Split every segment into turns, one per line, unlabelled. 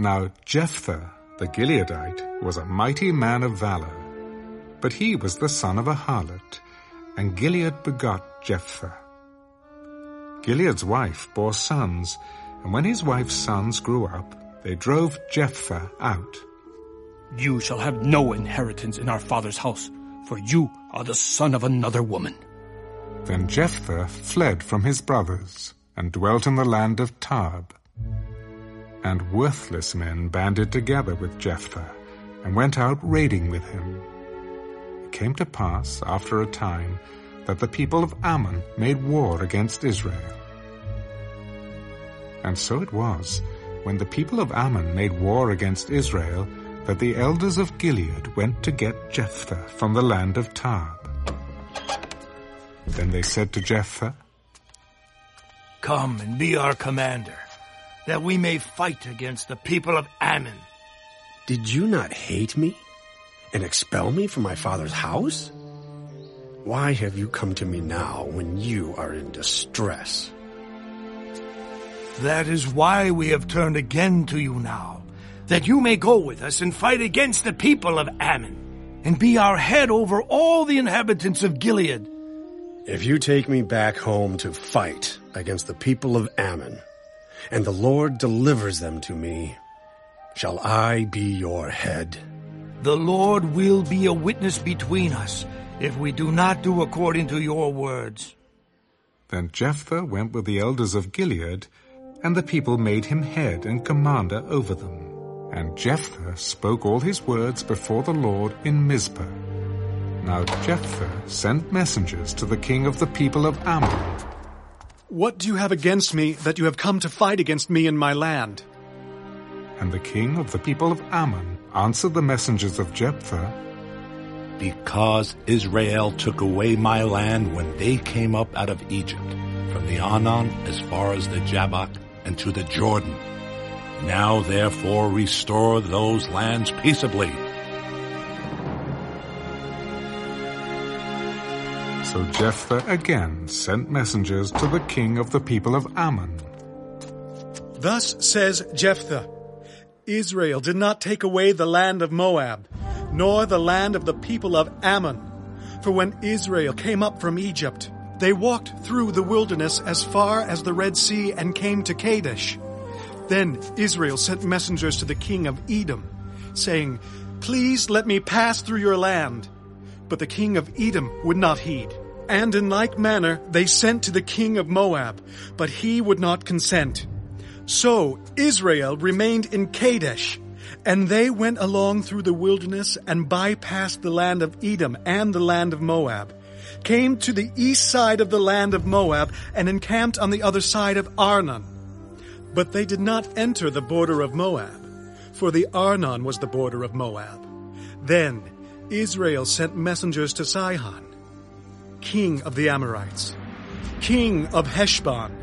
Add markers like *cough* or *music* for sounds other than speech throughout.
Now Jephthah, the Gileadite, was a mighty man of valor. But he was the son of a harlot, and Gilead begot Jephthah. Gilead's wife bore sons, and when his wife's sons grew up, they drove Jephthah out.
You shall have no inheritance in our father's house, for you are the son of another woman.
Then Jephthah fled from his brothers, and dwelt in the land of Tob. And worthless men banded together with Jephthah, and went out raiding with him. It came to pass, after a time, that the people of Ammon made war against Israel. And so it was, when the people of Ammon made war against Israel, that the elders of Gilead went to get Jephthah from the land of Tob. Then they said to Jephthah,
Come and be our commander, that we may fight against the people of Ammon.
Did you not hate me and expel me from my father's house? Why have you come to me now when you are in distress?
That is why we have turned again to you now, that you may go with us and fight against the people of Ammon, and be our head over all the inhabitants of Gilead.
If you take me back home to fight against the people of Ammon, and the Lord delivers them to me, shall I be your head?
The Lord will be a witness between us if we do not do according to your words.
Then Jephthah went with the elders of Gilead, and the people made him head and commander over them. And Jephthah spoke all his words before the Lord in Mizpah. Now Jephthah sent messengers to the king of the people of Ammon.
What do you have against me that you have come to fight against me in my land?
And the king of the people of Ammon answered the messengers of Jephthah,
Because Israel took away my land when they came up out of Egypt, from the Arnon as far as the Jabbok and to the Jordan. Now therefore restore those lands peaceably.
So Jephthah again sent messengers to the king of the people of Ammon.
Thus says Jephthah, Israel did not take away the land of Moab, nor the land of the people of Ammon. For when Israel came up from Egypt, they walked through the wilderness as far as the Red Sea and came to Kadesh. Then Israel sent messengers to the king of Edom, saying, Please let me pass through your land. But the king of Edom would not heed. And in like manner they sent to the king of Moab, but he would not consent. So Israel remained in Kadesh, and they went along through the wilderness and bypassed the land of Edom and the land of Moab, came to the east side of the land of Moab, and encamped on the other side of Arnon. But they did not enter the border of Moab, for the Arnon was the border of Moab. Then Israel sent messengers to Sihon, king of the Amorites, king of Heshbon.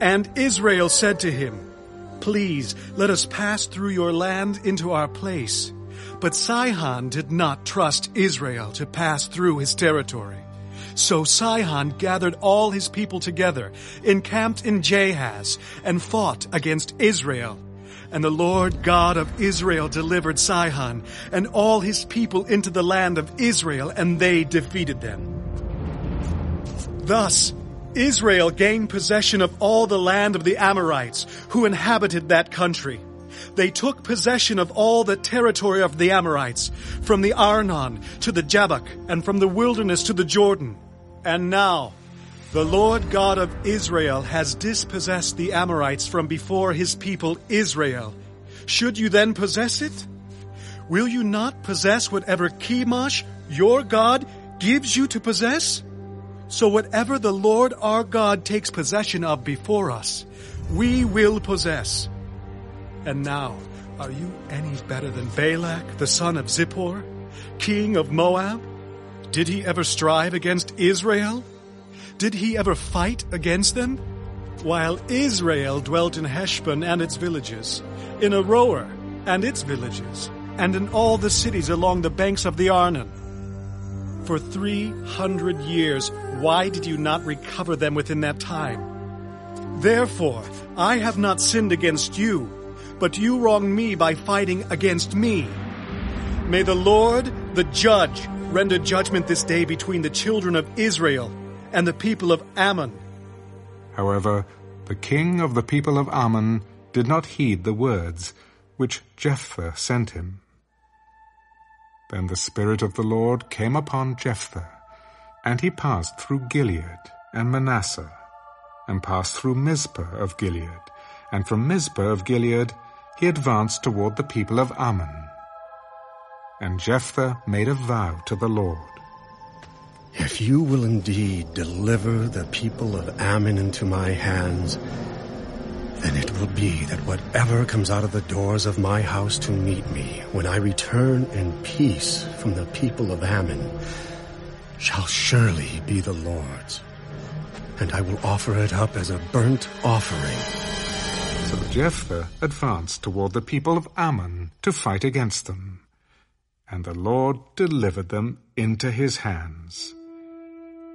And Israel said to him, Please let us pass through your land into our place. But Sihon did not trust Israel to pass through his territory. So Sihon gathered all his people together, encamped in Jahaz, and fought against Israel. And the Lord God of Israel delivered Sihon and all his people into the land of Israel, and they defeated them. Thus, Israel gained possession of all the land of the Amorites who inhabited that country. They took possession of all the territory of the Amorites, from the Arnon to the Jabbok, and from the wilderness to the Jordan. And now, the Lord God of Israel has dispossessed the Amorites from before his people Israel. Should you then possess it? Will you not possess whatever Chemosh, your God, gives you to possess? So whatever the Lord our God takes possession of before us, we will possess. And now, are you any better than Balak, the son of Zippor, king of Moab? Did he ever strive against Israel? Did he ever fight against them? While Israel dwelt in Heshbon and its villages, in Aroer and its villages, and in all the cities along the banks of the Arnon. For three hundred years, why did you not recover them within that time? Therefore, I have not sinned against you, but you wronged me by fighting against me. May the Lord, the judge, render judgment this day between the children of Israel and the people of Ammon.
However, the king of the people of Ammon did not heed the words which Jephthah sent him. Then the Spirit of the Lord came upon Jephthah, and he passed through Gilead and Manasseh, and passed through Mizpah of Gilead, and from Mizpah of Gilead he advanced toward the people of Ammon. And Jephthah made a vow to the Lord.
If you will indeed deliver the people of Ammon into my hands, will be that whatever comes out of the doors of my house to meet me when I return in peace from the people of Ammon shall surely be the Lord's, and I will offer it up as a burnt offering.
So Jephthah advanced toward the people of Ammon to fight against them and the Lord delivered them into his hands.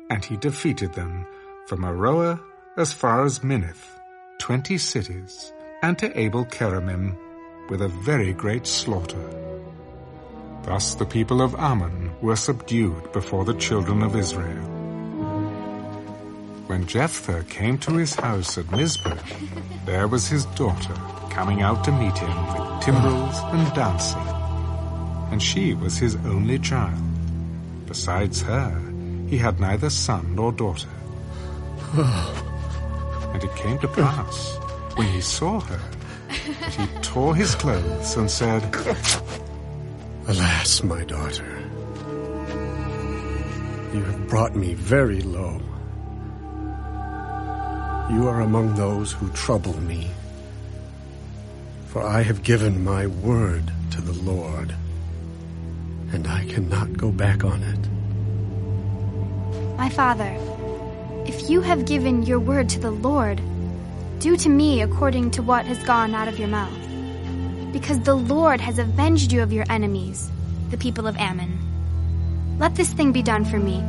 And he defeated them from Aroer as far as Minnith, twenty cities, and to Abel Keramim with a very great slaughter. Thus the people of Ammon were subdued before the children of Israel. When Jephthah came to his house at Mizpah, there was his daughter coming out to meet him with timbrels and dancing and she was his only child. Besides her, he had neither son nor daughter. *sighs* Oh, and it came to pass, when he saw her, that he *laughs* tore his clothes and said,
Alas, my daughter, you have brought me very low. You are among those who trouble me, for I have given my word to the Lord and I cannot go back on it.
My father, if you have given your word to the Lord, do to me according to what has gone out of your mouth. Because the Lord has avenged you of your enemies, the people of Ammon. Let this thing be done for me.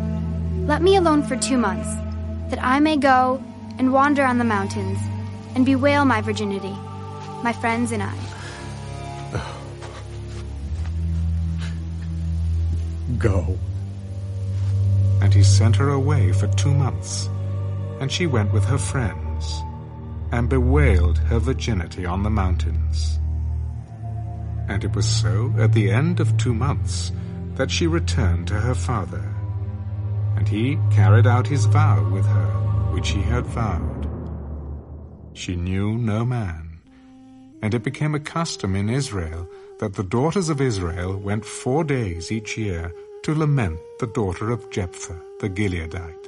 Let me alone for two months, that I may go and wander on the mountains and bewail my virginity, my friends and I.
Go.
And he sent her away for two months, and she went with her friends, and bewailed her virginity on the mountains. And it was so at the end of two months that she returned to her father, and he carried out his vow with her, which he had vowed. She knew no man, and it became a custom in Israel that the daughters of Israel went four days each year to lament the daughter of Jephthah the Gileadite.